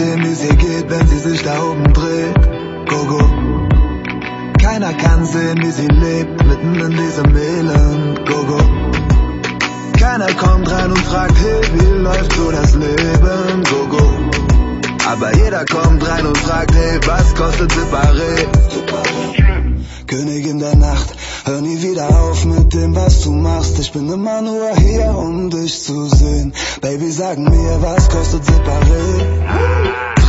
verstehen, wie ihr geht, wenn sie sich da oben dreht. Gogo. Keiner kann sehen, wie sie lebt, mitten in diesem Elend. Gogo. Keiner kommt rein und fragt, hey, wie läuft so das Leben? Gogo. Aber jeder kommt rein und fragt, hey, was kostet Separé? Königin der Nacht, hör nie wieder auf mit dem, was du machst. Ich bin immer nur hier, um dich zu sehen. Baby, sag mir, was kostet Separé?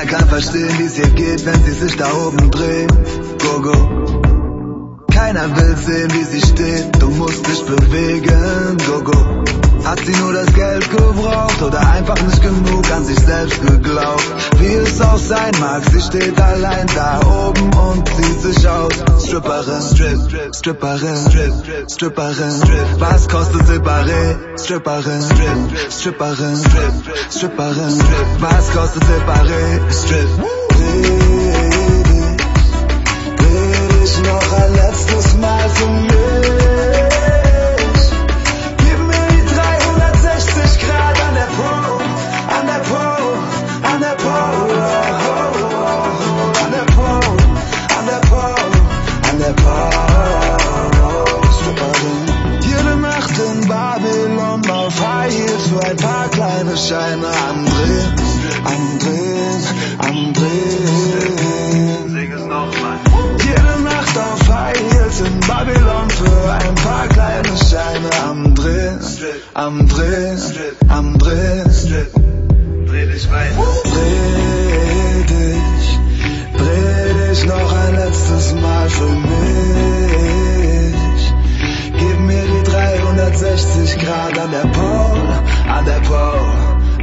Keiner kann verstehen, wie es ihr geht, wenn sie sich da oben dreht. Gogo. Keiner will sehen, wie sie steht. Du musst dich bewegen, Gogo. Hat sie nur das Geld gebraucht oder einfach nicht genug an sich selbst geglaubt? Wie es auch sein mag, sie steht allein da oben und strip arrête, strip, strip arrête, strip, strip arrête, strip. Basse casse de séparer, strip arrête, strip, strip arrête, strip, strip arrête, strip. Basse casse de séparer, strip.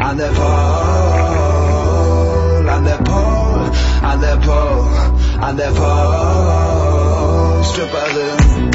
An der Pole, an der Pole, an der Pole, an der Pole, Stripperin.